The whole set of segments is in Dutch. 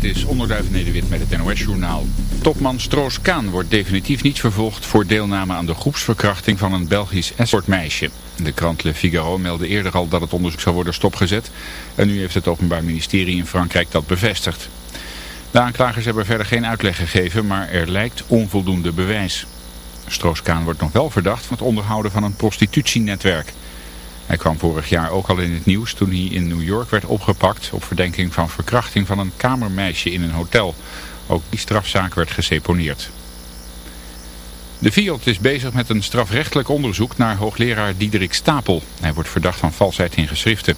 Dit is Onderduif Nederwit met het NOS-journaal. Topman Stroos-Kaan wordt definitief niet vervolgd voor deelname aan de groepsverkrachting van een Belgisch escortmeisje. De krant Le Figaro meldde eerder al dat het onderzoek zou worden stopgezet. En nu heeft het Openbaar Ministerie in Frankrijk dat bevestigd. De aanklagers hebben verder geen uitleg gegeven, maar er lijkt onvoldoende bewijs. Stroos-Kaan wordt nog wel verdacht van het onderhouden van een prostitutienetwerk. Hij kwam vorig jaar ook al in het nieuws toen hij in New York werd opgepakt op verdenking van verkrachting van een kamermeisje in een hotel. Ook die strafzaak werd geseponeerd. De FIOD is bezig met een strafrechtelijk onderzoek naar hoogleraar Diederik Stapel. Hij wordt verdacht van valsheid in geschriften.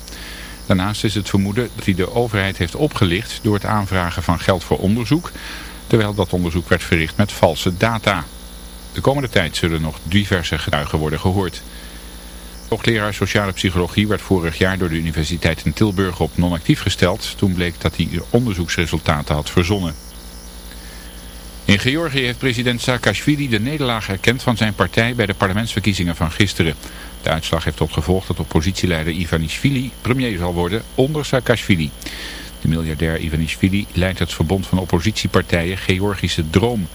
Daarnaast is het vermoeden dat hij de overheid heeft opgelicht door het aanvragen van geld voor onderzoek, terwijl dat onderzoek werd verricht met valse data. De komende tijd zullen nog diverse getuigen worden gehoord. Hoogleraar sociale psychologie werd vorig jaar door de Universiteit in Tilburg op non-actief gesteld. Toen bleek dat hij onderzoeksresultaten had verzonnen. In Georgië heeft president Saakashvili de nederlaag erkend van zijn partij bij de parlementsverkiezingen van gisteren. De uitslag heeft tot gevolg dat oppositieleider Ivanishvili premier zal worden onder Saakashvili. De miljardair Ivanishvili leidt het verbond van oppositiepartijen Georgische Droom.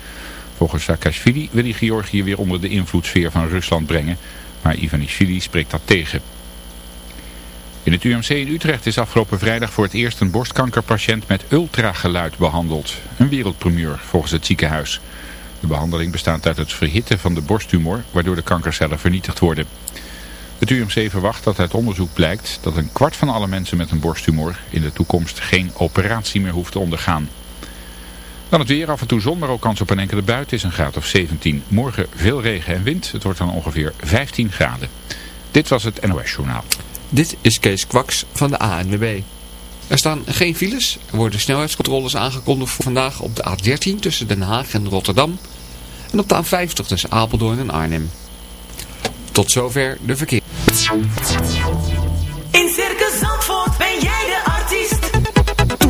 Volgens Saakashvili wil hij Georgië weer onder de invloedssfeer van Rusland brengen maar Ivanishvili spreekt dat tegen. In het UMC in Utrecht is afgelopen vrijdag voor het eerst een borstkankerpatiënt met ultrageluid behandeld. Een wereldpremier volgens het ziekenhuis. De behandeling bestaat uit het verhitten van de borsttumor, waardoor de kankercellen vernietigd worden. Het UMC verwacht dat uit onderzoek blijkt dat een kwart van alle mensen met een borsttumor in de toekomst geen operatie meer hoeft te ondergaan. Dan het weer, af en toe zon, maar ook kans op een enkele buiten is een graad of 17. Morgen veel regen en wind, het wordt dan ongeveer 15 graden. Dit was het NOS Journaal. Dit is Kees Kwaks van de ANWB. Er staan geen files. Er worden snelheidscontroles aangekondigd voor vandaag op de A13 tussen Den Haag en Rotterdam. En op de A50 tussen Apeldoorn en Arnhem. Tot zover de verkeer.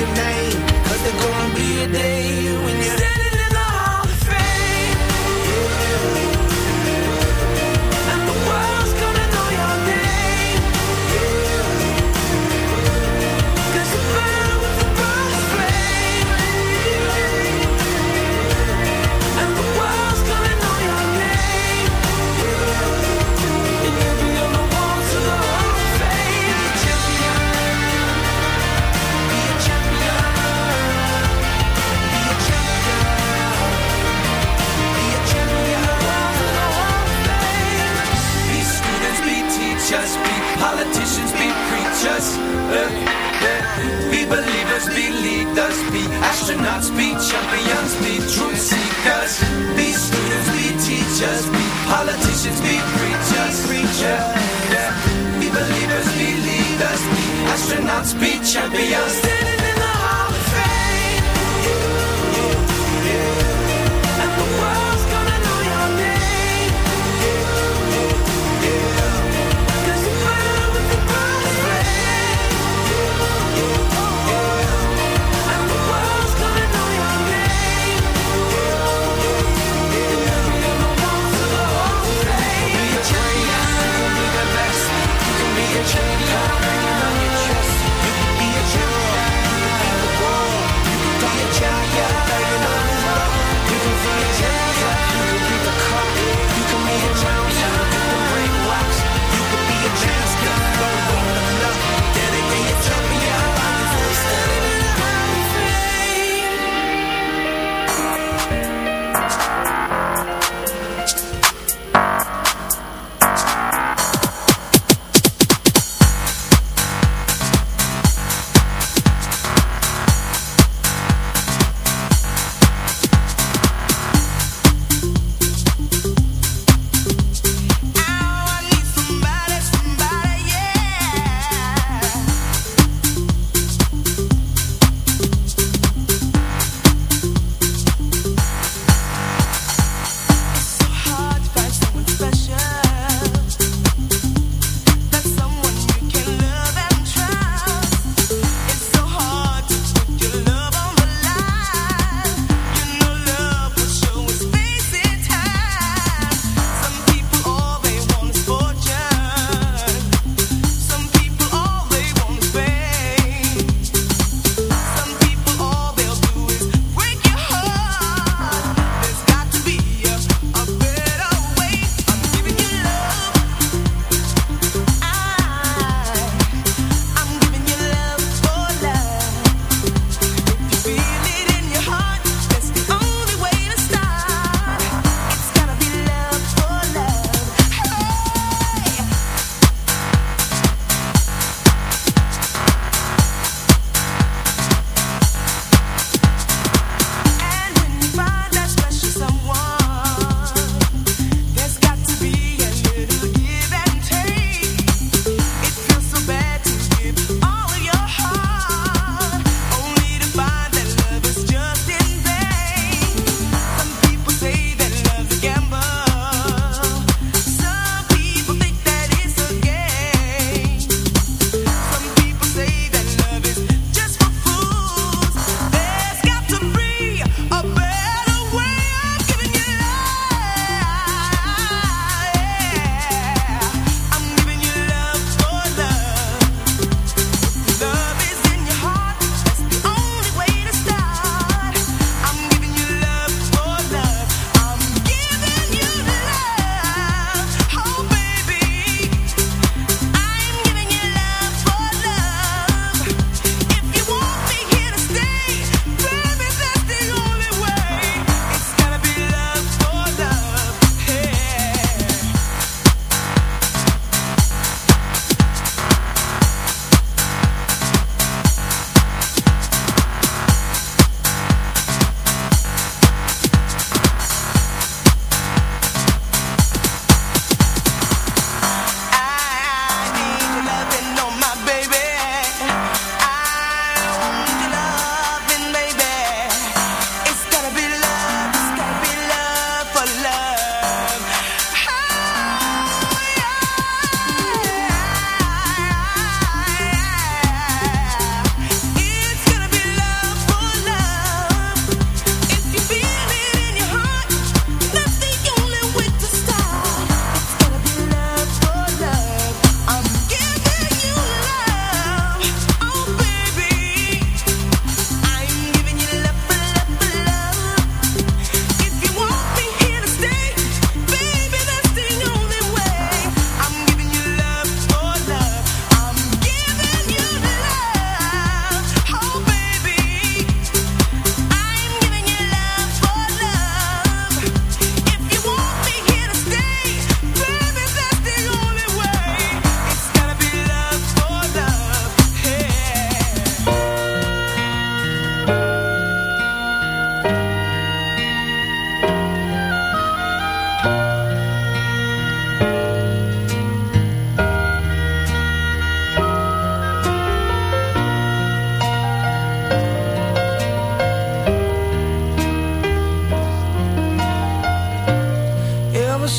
your name. Cause there's gonna be a day when you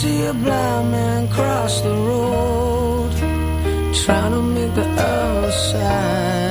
see a blind man cross the road, trying to make the other side.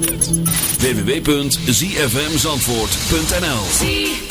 www.zfmzandvoort.nl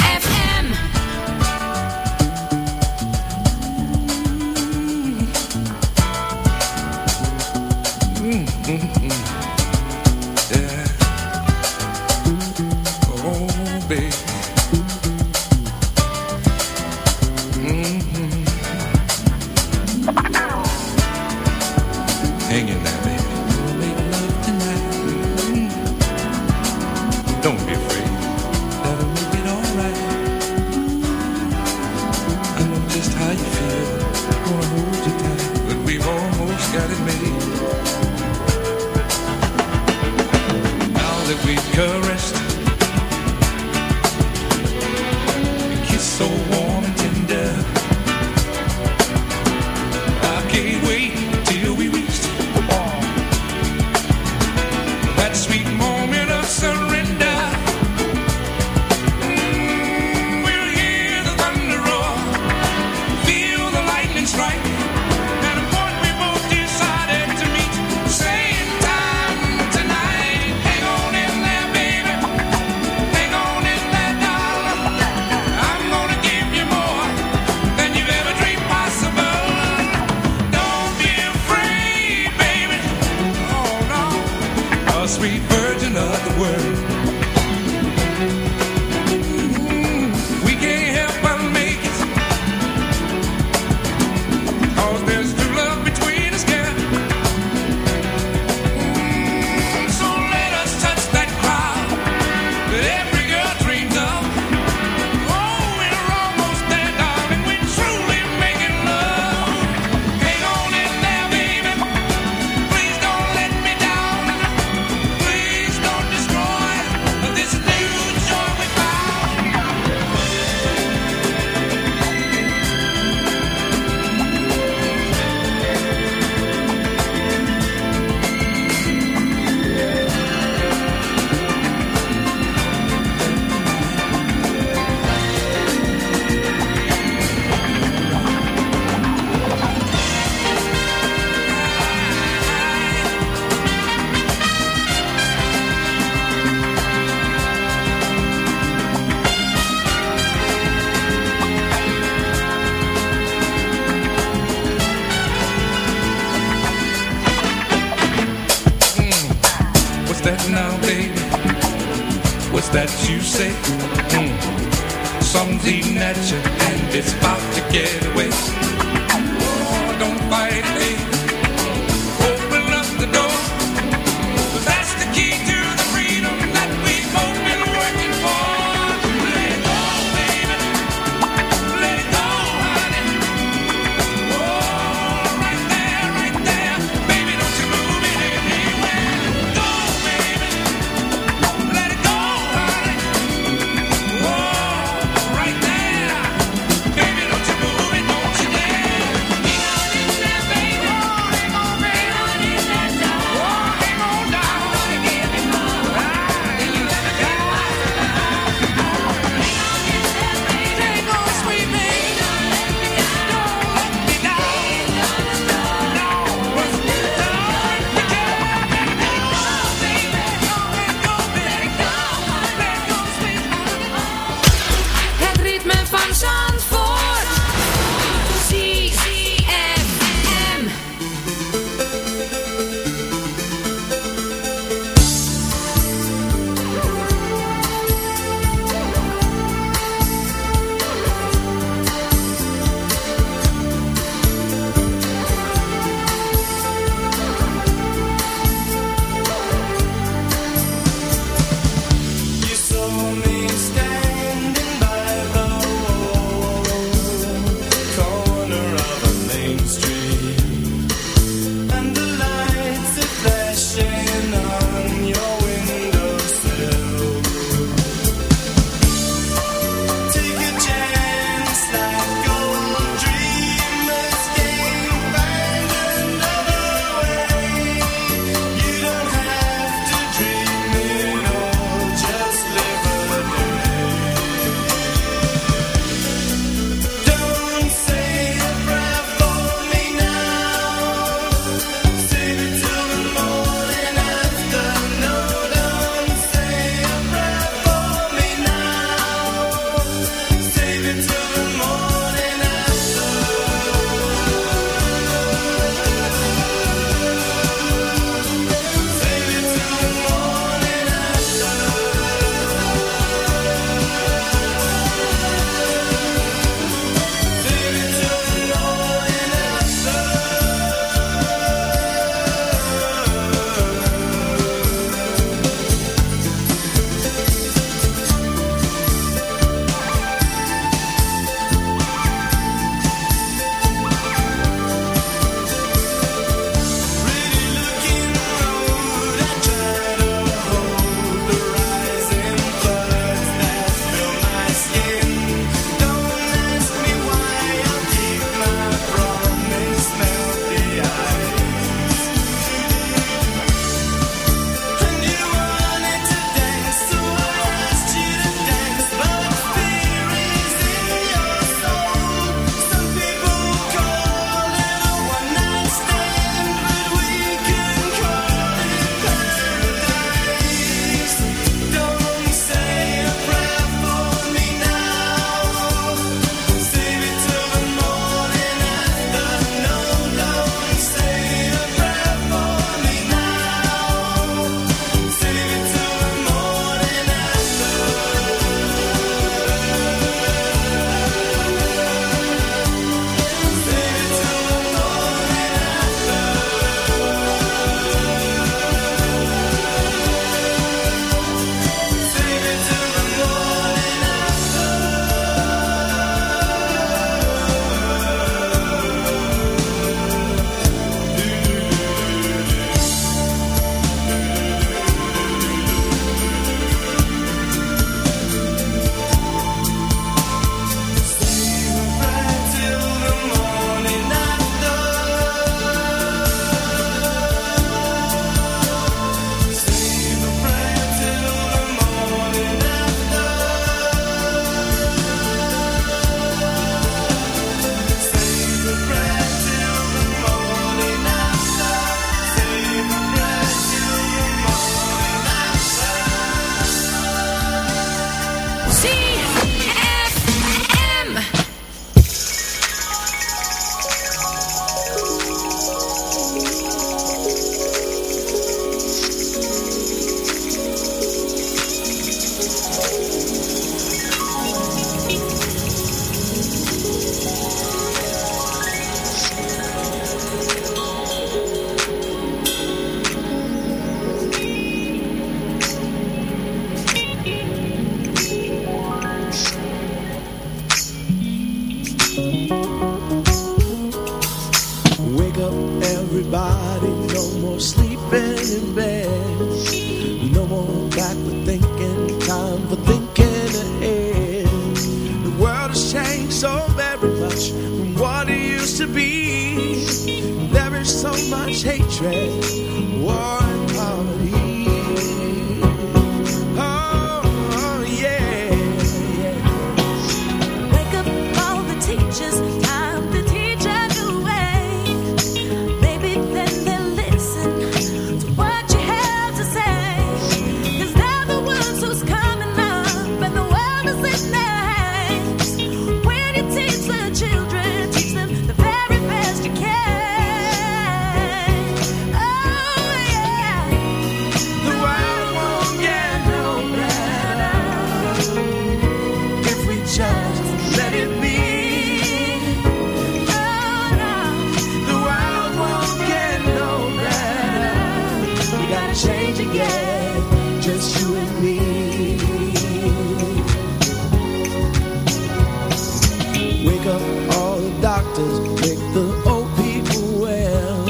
doctors, make the old people well.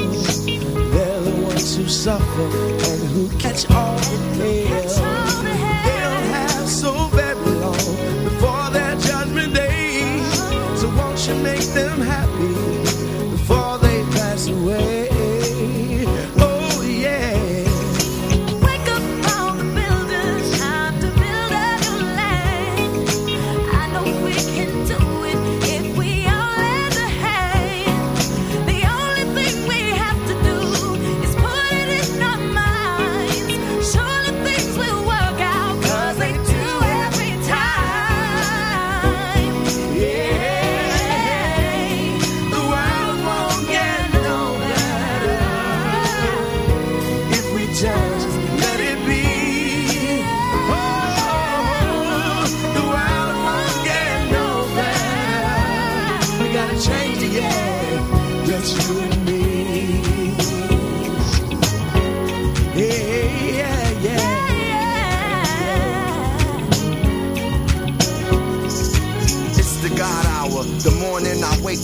They're the ones who suffer and who catch all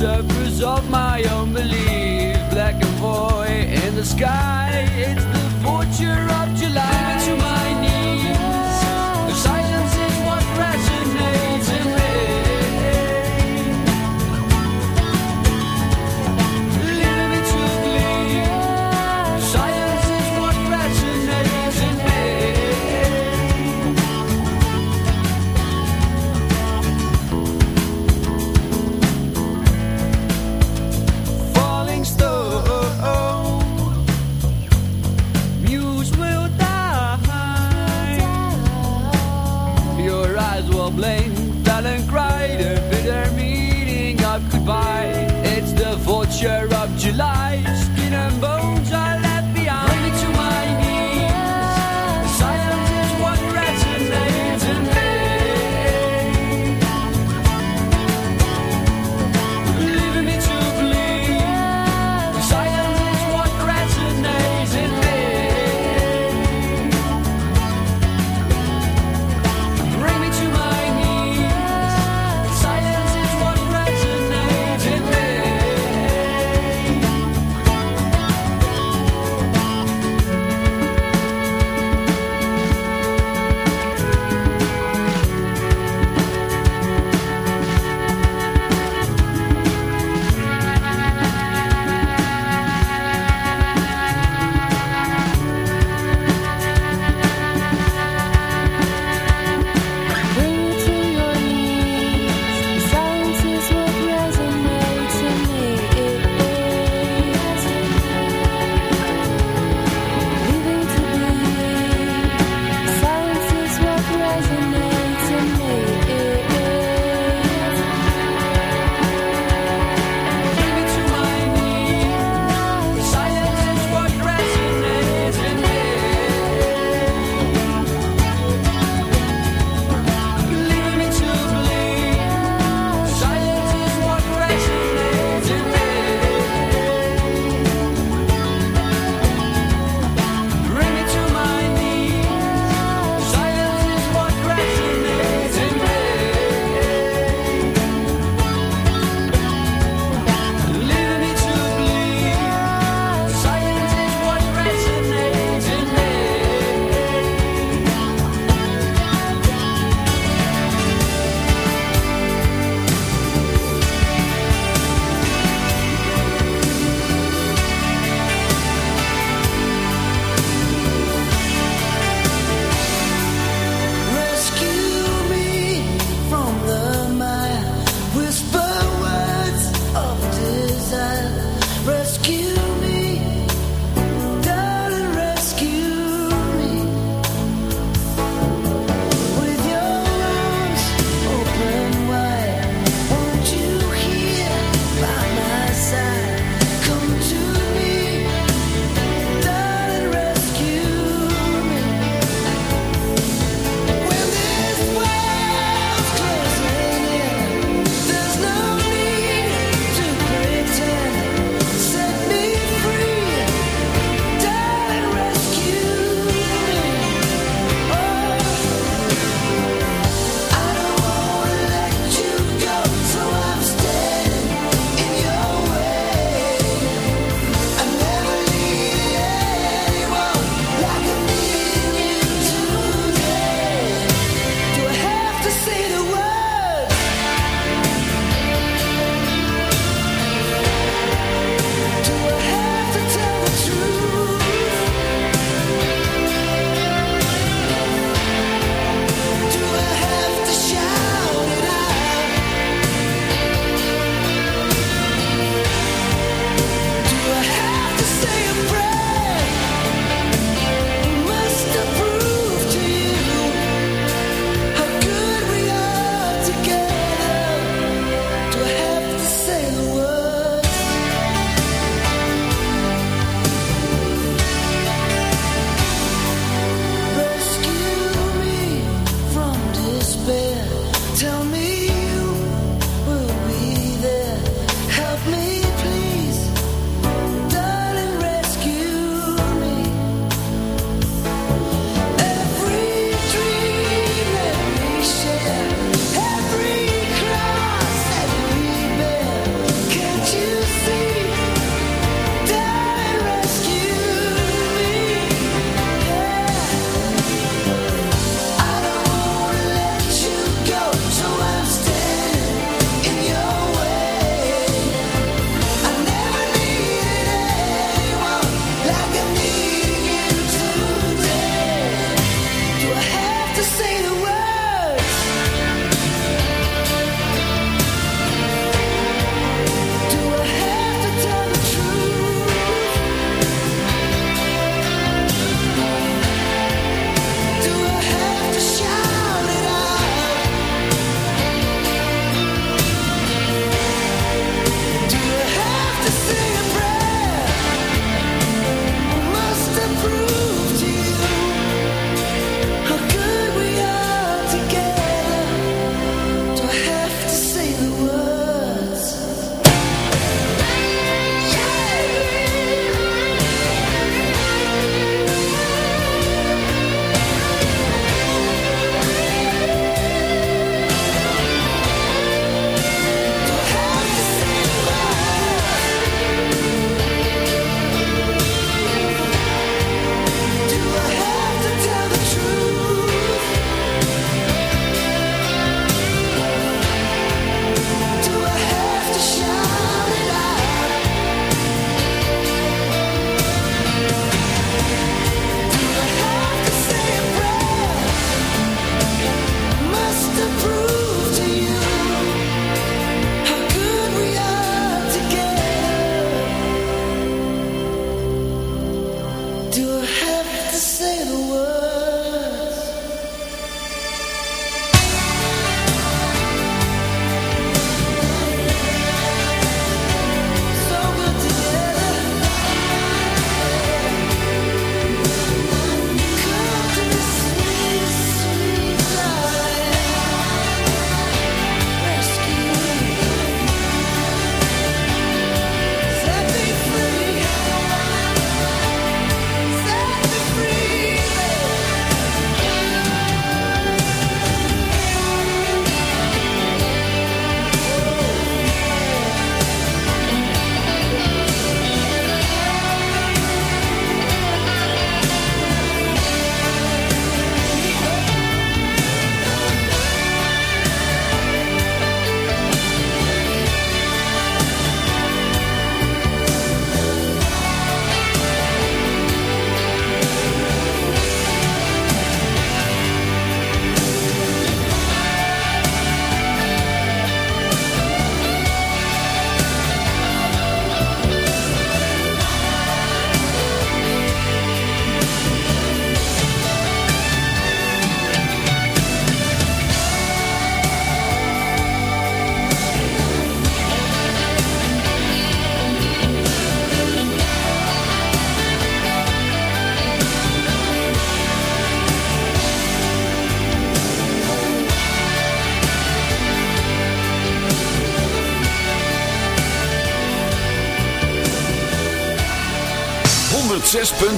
surface of my own belief. Black and void in the sky, talent cry, the bitter meaning of goodbye. It's the vulture of July, skin and bones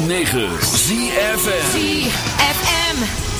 106.9 ZFM ZFM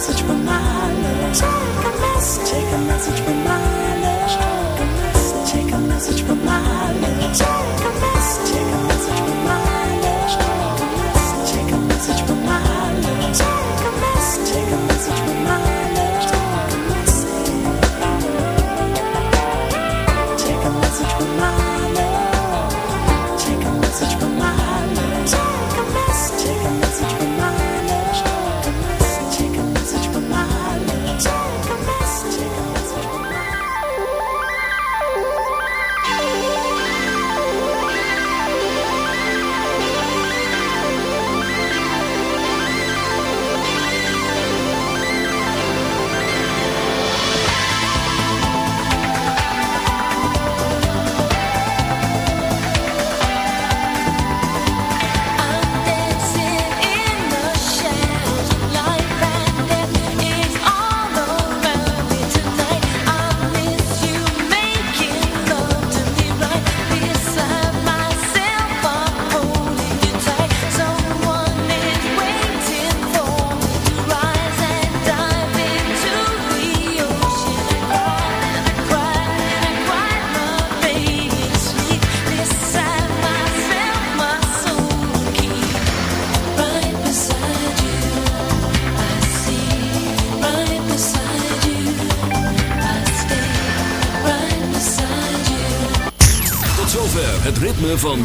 message from my love. Take a message. Take a message from my love.